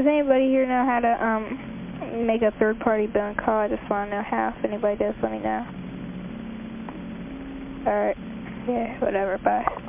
Does anybody here know how to um make a third-party billing call? I just want to know how. If anybody does, let me know. Alright. Yeah, whatever. Bye.